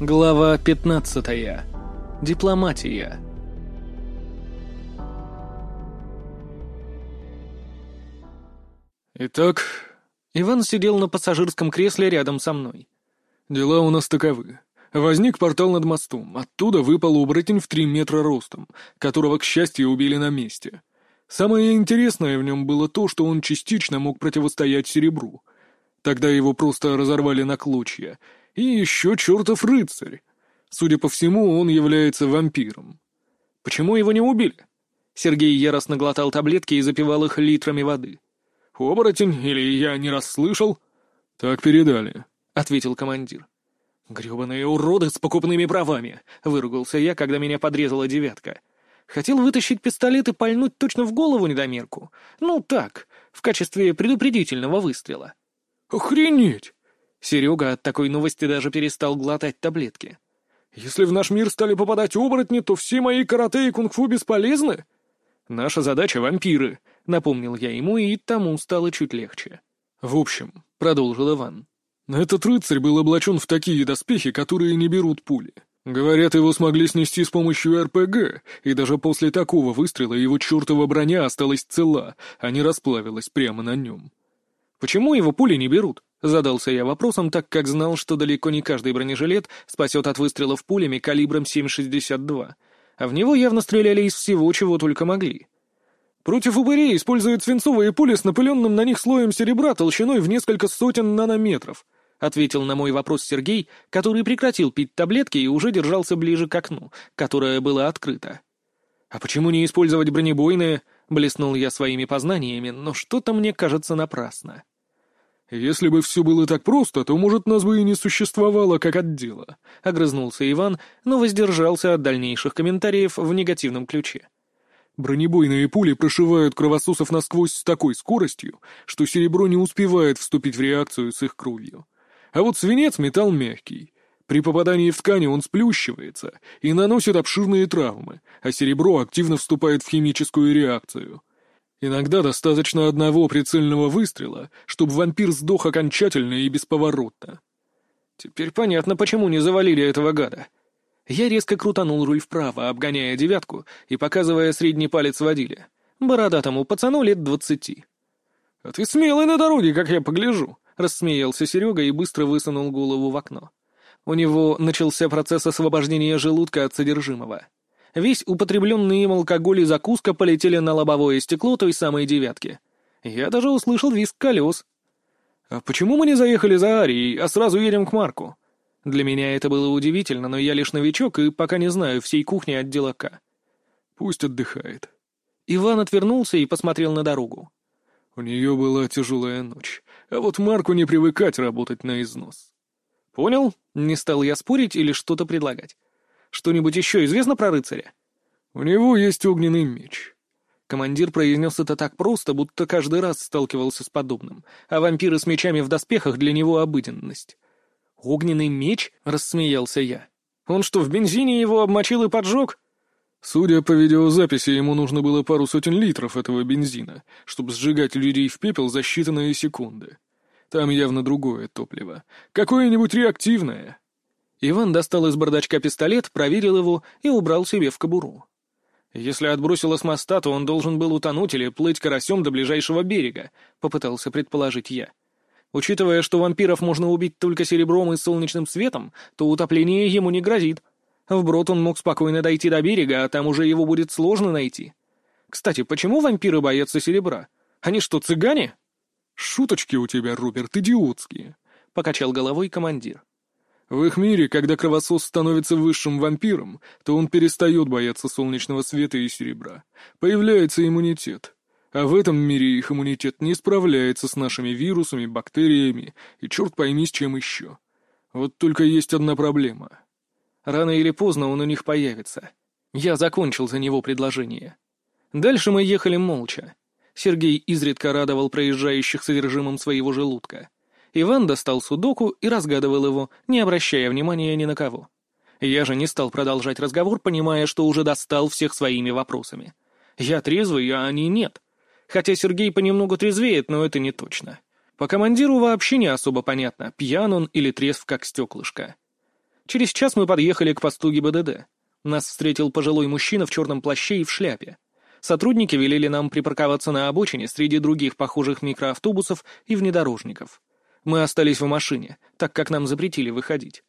Глава 15. Дипломатия. Итак, Иван сидел на пассажирском кресле рядом со мной. Дела у нас таковы. Возник портал над мостом. Оттуда выпал оборотень в три метра ростом, которого, к счастью, убили на месте. Самое интересное в нем было то, что он частично мог противостоять серебру. Тогда его просто разорвали на клочья. И еще чертов рыцарь. Судя по всему, он является вампиром. Почему его не убили? Сергей яростно глотал таблетки и запивал их литрами воды. «Оборотень, или я не расслышал?» «Так передали», — ответил командир. «Гребаные уроды с покупными правами!» — выругался я, когда меня подрезала девятка. Хотел вытащить пистолет и пальнуть точно в голову недомерку. Ну, так, в качестве предупредительного выстрела. «Охренеть!» Серега от такой новости даже перестал глотать таблетки. «Если в наш мир стали попадать оборотни, то все мои карате и кунг-фу бесполезны?» «Наша задача — вампиры», — напомнил я ему, и тому стало чуть легче. «В общем», — продолжил Иван, — «этот рыцарь был облачен в такие доспехи, которые не берут пули. Говорят, его смогли снести с помощью РПГ, и даже после такого выстрела его чертова броня осталась цела, а не расплавилась прямо на нем». «Почему его пули не берут?» — задался я вопросом, так как знал, что далеко не каждый бронежилет спасет от выстрелов пулями калибром 7,62, а в него явно стреляли из всего, чего только могли. Против упырей используют свинцовые пули с напыленным на них слоем серебра толщиной в несколько сотен нанометров, — ответил на мой вопрос Сергей, который прекратил пить таблетки и уже держался ближе к окну, которое было открыто. «А почему не использовать бронебойные?» — блеснул я своими познаниями, но что-то мне кажется напрасно. «Если бы все было так просто, то, может, нас бы и не существовало как отдела», — огрызнулся Иван, но воздержался от дальнейших комментариев в негативном ключе. «Бронебойные пули прошивают кровососов насквозь с такой скоростью, что серебро не успевает вступить в реакцию с их кровью. А вот свинец — металл мягкий. При попадании в ткани он сплющивается и наносит обширные травмы, а серебро активно вступает в химическую реакцию». Иногда достаточно одного прицельного выстрела, чтобы вампир сдох окончательно и бесповоротно. Теперь понятно, почему не завалили этого гада. Я резко крутанул руль вправо, обгоняя девятку и показывая средний палец водиле. Бородатому пацану лет двадцати. «А ты смелый на дороге, как я погляжу», — рассмеялся Серега и быстро высунул голову в окно. У него начался процесс освобождения желудка от содержимого. Весь употребленный им алкоголь и закуска полетели на лобовое стекло той самой девятки. Я даже услышал визг колес. «А почему мы не заехали за Арией, а сразу едем к Марку?» Для меня это было удивительно, но я лишь новичок и пока не знаю всей кухни отдела К. «Пусть отдыхает». Иван отвернулся и посмотрел на дорогу. «У нее была тяжелая ночь, а вот Марку не привыкать работать на износ». «Понял?» — не стал я спорить или что-то предлагать. Что-нибудь еще известно про рыцаря?» «У него есть огненный меч». Командир произнес это так просто, будто каждый раз сталкивался с подобным, а вампиры с мечами в доспехах для него обыденность. «Огненный меч?» — рассмеялся я. «Он что, в бензине его обмочил и поджег?» Судя по видеозаписи, ему нужно было пару сотен литров этого бензина, чтобы сжигать людей в пепел за считанные секунды. Там явно другое топливо. Какое-нибудь реактивное. Иван достал из бардачка пистолет, проверил его и убрал себе в кобуру. «Если отбросило с моста, то он должен был утонуть или плыть карасем до ближайшего берега», — попытался предположить я. Учитывая, что вампиров можно убить только серебром и солнечным светом, то утопление ему не грозит. Вброд он мог спокойно дойти до берега, а там уже его будет сложно найти. Кстати, почему вампиры боятся серебра? Они что, цыгане? «Шуточки у тебя, Роберт, идиотские», — покачал головой командир. В их мире, когда кровосос становится высшим вампиром, то он перестает бояться солнечного света и серебра. Появляется иммунитет. А в этом мире их иммунитет не справляется с нашими вирусами, бактериями и черт пойми с чем еще. Вот только есть одна проблема. Рано или поздно он у них появится. Я закончил за него предложение. Дальше мы ехали молча. Сергей изредка радовал проезжающих содержимым своего желудка. Иван достал судоку и разгадывал его, не обращая внимания ни на кого. Я же не стал продолжать разговор, понимая, что уже достал всех своими вопросами. Я трезвый, а они нет. Хотя Сергей понемногу трезвеет, но это не точно. По командиру вообще не особо понятно, пьян он или трезв как стеклышко. Через час мы подъехали к посту ГИБДД. Нас встретил пожилой мужчина в черном плаще и в шляпе. Сотрудники велели нам припарковаться на обочине среди других похожих микроавтобусов и внедорожников. Мы остались в машине, так как нам запретили выходить.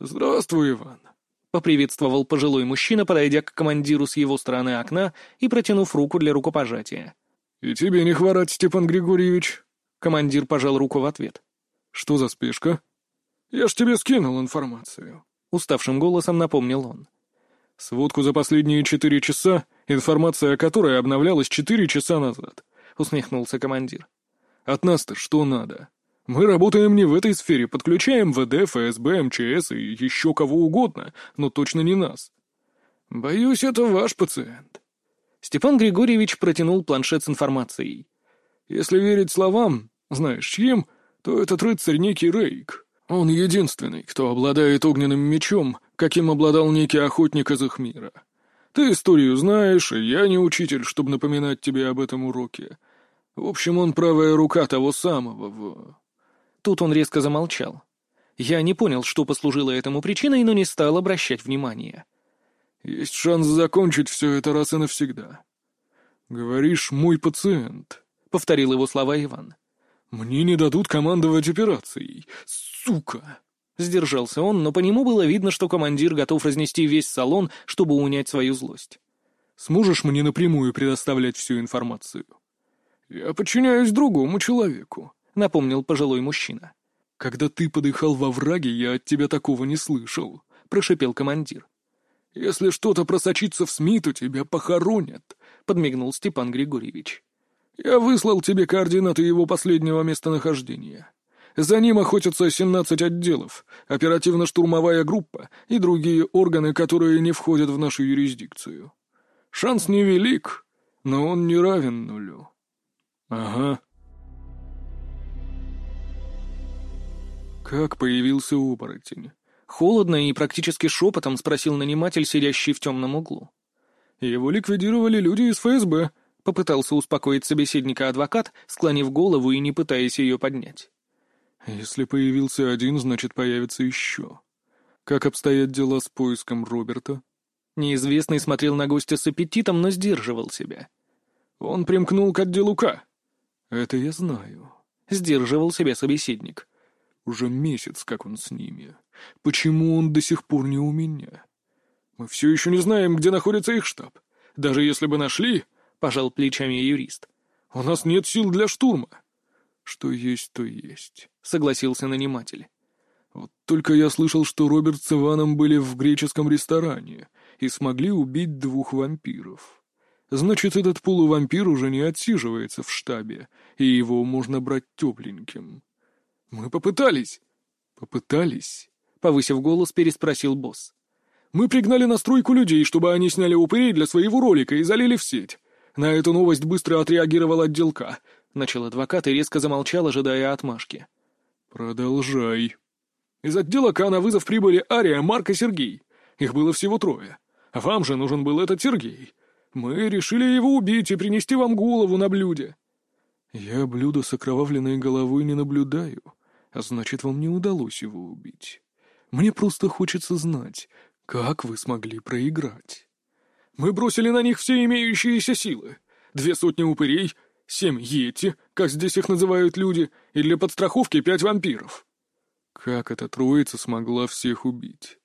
«Здравствуй, Иван», — поприветствовал пожилой мужчина, подойдя к командиру с его стороны окна и протянув руку для рукопожатия. «И тебе не хворать, Степан Григорьевич?» Командир пожал руку в ответ. «Что за спешка?» «Я ж тебе скинул информацию», — уставшим голосом напомнил он. «Сводку за последние четыре часа, информация о которой обновлялась четыре часа назад», — усмехнулся командир. «От нас-то что надо? Мы работаем не в этой сфере, подключаем ВД, ФСБ, МЧС и еще кого угодно, но точно не нас. Боюсь, это ваш пациент». Степан Григорьевич протянул планшет с информацией. «Если верить словам, знаешь чьим, то этот рыцарь некий Рейк». Он единственный, кто обладает огненным мечом, каким обладал некий охотник из их мира. Ты историю знаешь, и я не учитель, чтобы напоминать тебе об этом уроке. В общем, он правая рука того самого в... Тут он резко замолчал. Я не понял, что послужило этому причиной, но не стал обращать внимания. Есть шанс закончить все это раз и навсегда. Говоришь, мой пациент, — повторил его слова Иван. Мне не дадут командовать операцией сука!» Сдержался он, но по нему было видно, что командир готов разнести весь салон, чтобы унять свою злость. «Сможешь мне напрямую предоставлять всю информацию?» «Я подчиняюсь другому человеку», — напомнил пожилой мужчина. «Когда ты подыхал во враге, я от тебя такого не слышал», — прошипел командир. «Если что-то просочится в СМИ, то тебя похоронят», — подмигнул Степан Григорьевич. «Я выслал тебе координаты его последнего местонахождения. За ним охотятся 17 отделов, оперативно-штурмовая группа и другие органы, которые не входят в нашу юрисдикцию. Шанс невелик, но он не равен нулю. Ага. Как появился оборотень? Холодно и практически шепотом спросил наниматель, сидящий в темном углу. Его ликвидировали люди из ФСБ, попытался успокоить собеседника адвокат, склонив голову и не пытаясь ее поднять. Если появился один, значит, появится еще. Как обстоят дела с поиском Роберта? Неизвестный смотрел на гостя с аппетитом, но сдерживал себя. Он примкнул к отделу К. Это я знаю. Сдерживал себя собеседник. Уже месяц, как он с ними. Почему он до сих пор не у меня? Мы все еще не знаем, где находится их штаб. Даже если бы нашли, — пожал плечами юрист, — у нас нет сил для штурма. Что есть, то есть, — согласился наниматель. Вот только я слышал, что Роберт с Иваном были в греческом ресторане и смогли убить двух вампиров. Значит, этот полувампир уже не отсиживается в штабе, и его можно брать тепленьким. Мы попытались. Попытались? Повысив голос, переспросил босс. Мы пригнали на стройку людей, чтобы они сняли упырей для своего ролика и залили в сеть. На эту новость быстро отреагировал отделка. — начал адвокат и резко замолчал, ожидая отмашки. «Продолжай». Из отдела К на вызов прибыли Ария, Марк и Сергей. Их было всего трое. Вам же нужен был этот Сергей. Мы решили его убить и принести вам голову на блюде. Я блюдо с окровавленной головой не наблюдаю, а значит, вам не удалось его убить. Мне просто хочется знать, как вы смогли проиграть. Мы бросили на них все имеющиеся силы. Две сотни упырей — семь йети, как здесь их называют люди, и для подстраховки пять вампиров. Как эта троица смогла всех убить?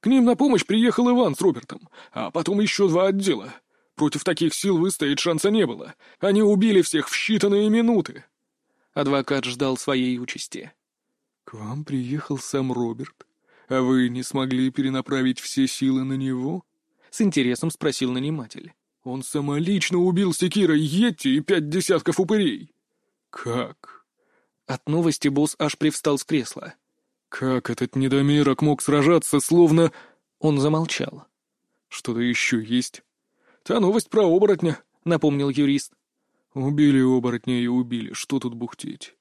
К ним на помощь приехал Иван с Робертом, а потом еще два отдела. Против таких сил выстоять шанса не было. Они убили всех в считанные минуты. Адвокат ждал своей участи. «К вам приехал сам Роберт, а вы не смогли перенаправить все силы на него?» — с интересом спросил наниматель. Он самолично убил секирой Йетти и пять десятков упырей. Как? От новости босс аж привстал с кресла. Как этот недомерок мог сражаться, словно... Он замолчал. Что-то еще есть? Та новость про оборотня, напомнил юрист. Убили оборотня и убили, что тут бухтеть?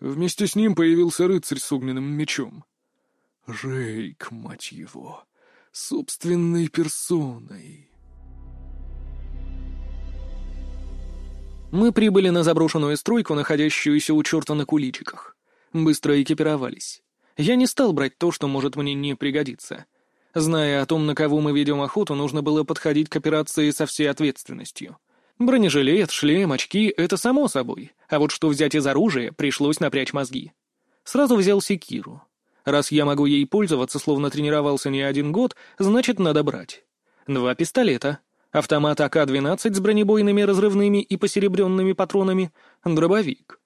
Вместе с ним появился рыцарь с огненным мечом. Жейк, мать его, собственной персоной. Мы прибыли на заброшенную стройку, находящуюся у черта на куличиках. Быстро экипировались. Я не стал брать то, что может мне не пригодиться. Зная о том, на кого мы ведем охоту, нужно было подходить к операции со всей ответственностью. Бронежилет, шлем, очки — это само собой, а вот что взять из оружия, пришлось напрячь мозги. Сразу взял секиру. Раз я могу ей пользоваться, словно тренировался не один год, значит, надо брать. Два пистолета, автомат АК-12 с бронебойными разрывными и посеребренными патронами, дробовик.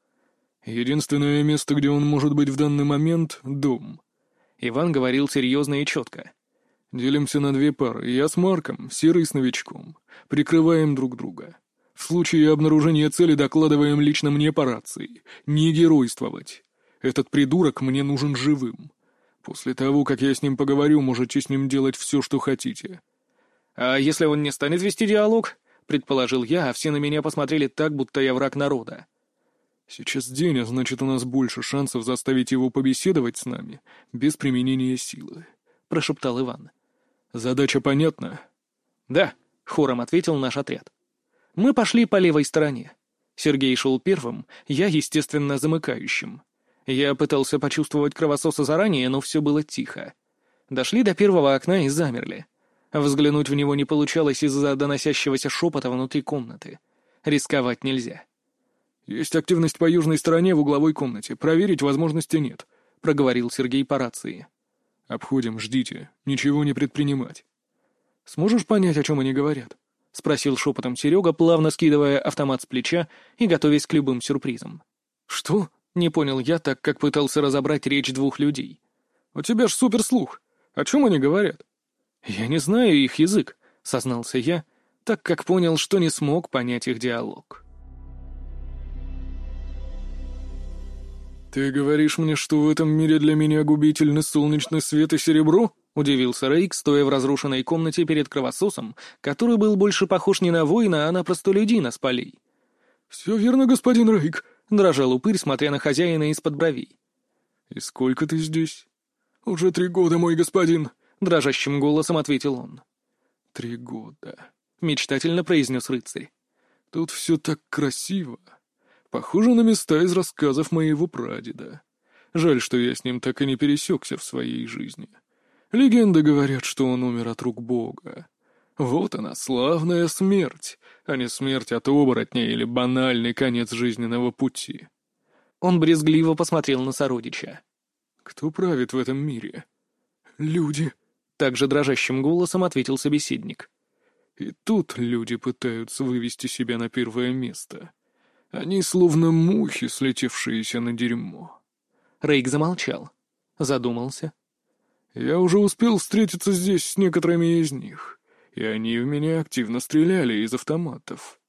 «Единственное место, где он может быть в данный момент — дом». Иван говорил серьезно и четко. «Делимся на две пары. Я с Марком, Серый с новичком. Прикрываем друг друга. В случае обнаружения цели докладываем лично мне по рации. Не геройствовать. Этот придурок мне нужен живым. После того, как я с ним поговорю, можете с ним делать все, что хотите». «А если он не станет вести диалог?» — предположил я, а все на меня посмотрели так, будто я враг народа. «Сейчас день, а значит, у нас больше шансов заставить его побеседовать с нами без применения силы», — прошептал Иван. «Задача понятна?» «Да», — хором ответил наш отряд. Мы пошли по левой стороне. Сергей шел первым, я, естественно, замыкающим. Я пытался почувствовать кровососа заранее, но все было тихо. Дошли до первого окна и замерли. Взглянуть в него не получалось из-за доносящегося шепота внутри комнаты. Рисковать нельзя. «Есть активность по южной стороне в угловой комнате. Проверить возможности нет», — проговорил Сергей по рации. «Обходим, ждите. Ничего не предпринимать». «Сможешь понять, о чем они говорят?» — спросил шепотом Серега, плавно скидывая автомат с плеча и готовясь к любым сюрпризам. «Что?» — не понял я, так как пытался разобрать речь двух людей. «У тебя ж суперслух. О чем они говорят?» «Я не знаю их язык», — сознался я, так как понял, что не смог понять их диалог. «Ты говоришь мне, что в этом мире для меня губительны солнечный свет и серебро?» — удивился Рейк, стоя в разрушенной комнате перед кровососом, который был больше похож не на воина, а на простолюдина с полей. «Все верно, господин Рейк», — дрожал упырь, смотря на хозяина из-под бровей. «И сколько ты здесь?» «Уже три года, мой господин», — дрожащим голосом ответил он. «Три года», — мечтательно произнес рыцарь. «Тут все так красиво. Похоже на места из рассказов моего прадеда. Жаль, что я с ним так и не пересекся в своей жизни. Легенды говорят, что он умер от рук Бога. Вот она, славная смерть, а не смерть от оборотня или банальный конец жизненного пути. Он брезгливо посмотрел на сородича. «Кто правит в этом мире?» «Люди», — также дрожащим голосом ответил собеседник. «И тут люди пытаются вывести себя на первое место. Они словно мухи, слетевшиеся на дерьмо. Рейк замолчал. Задумался. Я уже успел встретиться здесь с некоторыми из них, и они в меня активно стреляли из автоматов.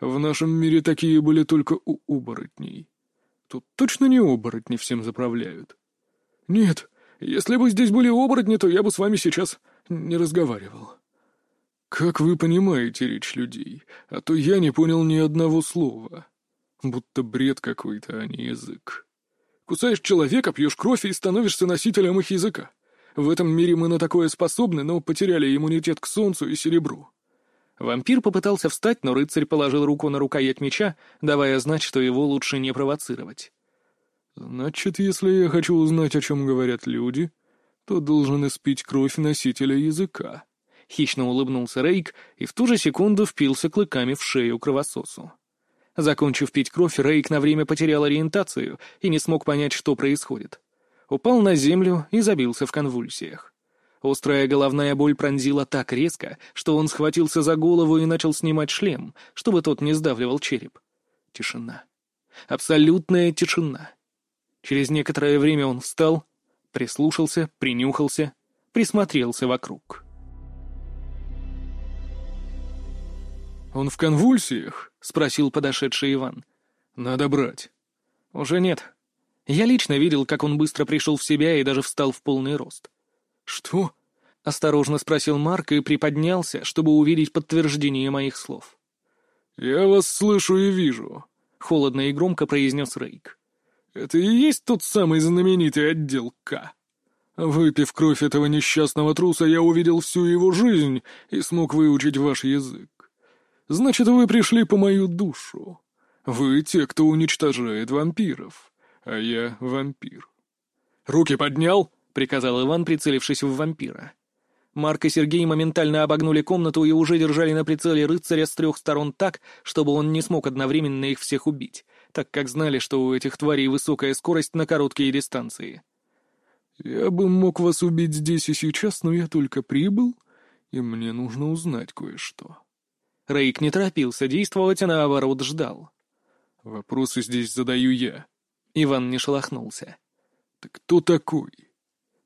В нашем мире такие были только у оборотней. Тут точно не оборотни всем заправляют. Нет, если бы здесь были оборотни, то я бы с вами сейчас не разговаривал. Как вы понимаете речь людей? А то я не понял ни одного слова. Будто бред какой-то, а не язык. Кусаешь человека, пьешь кровь и становишься носителем их языка. В этом мире мы на такое способны, но потеряли иммунитет к солнцу и серебру. Вампир попытался встать, но рыцарь положил руку на рукоять меча, давая знать, что его лучше не провоцировать. «Значит, если я хочу узнать, о чем говорят люди, то должен испить кровь носителя языка». Хищно улыбнулся Рейк и в ту же секунду впился клыками в шею кровососу. Закончив пить кровь, Рейк на время потерял ориентацию и не смог понять, что происходит. Упал на землю и забился в конвульсиях. Острая головная боль пронзила так резко, что он схватился за голову и начал снимать шлем, чтобы тот не сдавливал череп. Тишина. Абсолютная тишина. Через некоторое время он встал, прислушался, принюхался, присмотрелся вокруг. «Он в конвульсиях?» — спросил подошедший Иван. «Надо брать». «Уже нет. Я лично видел, как он быстро пришел в себя и даже встал в полный рост». «Что?» — осторожно спросил Марк и приподнялся, чтобы увидеть подтверждение моих слов. «Я вас слышу и вижу», — холодно и громко произнес Рейк. «Это и есть тот самый знаменитый отдел К. Выпив кровь этого несчастного труса, я увидел всю его жизнь и смог выучить ваш язык. Значит, вы пришли по мою душу. Вы те, кто уничтожает вампиров, а я вампир. «Руки поднял!» — приказал Иван, прицелившись в вампира. Марк и Сергей моментально обогнули комнату и уже держали на прицеле рыцаря с трех сторон так, чтобы он не смог одновременно их всех убить, так как знали, что у этих тварей высокая скорость на короткие дистанции. «Я бы мог вас убить здесь и сейчас, но я только прибыл, и мне нужно узнать кое-что». Рейк не торопился действовать, а наоборот ждал. «Вопросы здесь задаю я». Иван не шелохнулся. «Ты кто такой?»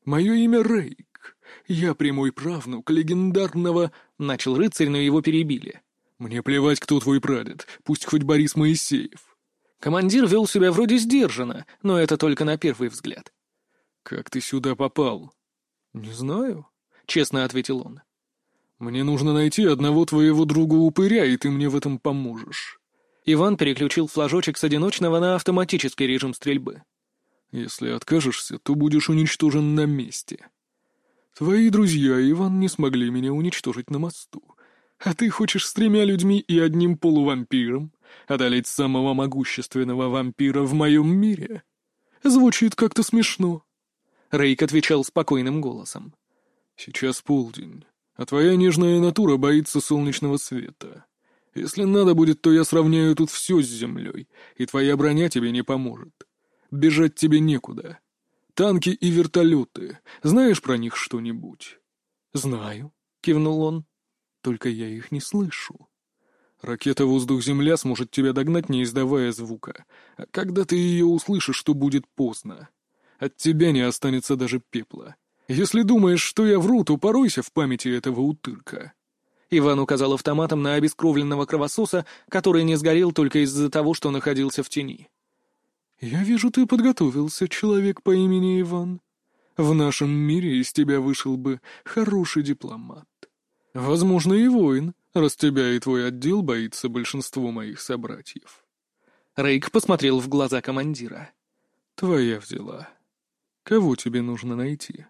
«Мое имя Рейк. Я прямой правнук легендарного...» Начал рыцарь, но его перебили. «Мне плевать, кто твой прадед, пусть хоть Борис Моисеев». Командир вел себя вроде сдержанно, но это только на первый взгляд. «Как ты сюда попал?» «Не знаю», — честно ответил он. «Мне нужно найти одного твоего друга-упыря, и ты мне в этом поможешь». Иван переключил флажочек с одиночного на автоматический режим стрельбы. «Если откажешься, то будешь уничтожен на месте. Твои друзья, Иван, не смогли меня уничтожить на мосту. А ты хочешь с тремя людьми и одним полувампиром одолеть самого могущественного вампира в моем мире? Звучит как-то смешно». Рейк отвечал спокойным голосом. «Сейчас полдень, а твоя нежная натура боится солнечного света. Если надо будет, то я сравняю тут все с землей, и твоя броня тебе не поможет. Бежать тебе некуда. Танки и вертолеты. Знаешь про них что-нибудь?» «Знаю», — кивнул он. «Только я их не слышу. Ракета «Воздух-Земля» сможет тебя догнать, не издавая звука. А когда ты ее услышишь, то будет поздно. От тебя не останется даже пепла. Если думаешь, что я вру, то поройся в памяти этого утырка». Иван указал автоматом на обескровленного кровососа, который не сгорел только из-за того, что находился в тени. «Я вижу, ты подготовился, человек по имени Иван. В нашем мире из тебя вышел бы хороший дипломат. Возможно, и воин, раз тебя и твой отдел боится большинство моих собратьев». Рейк посмотрел в глаза командира. «Твоя взяла. Кого тебе нужно найти?»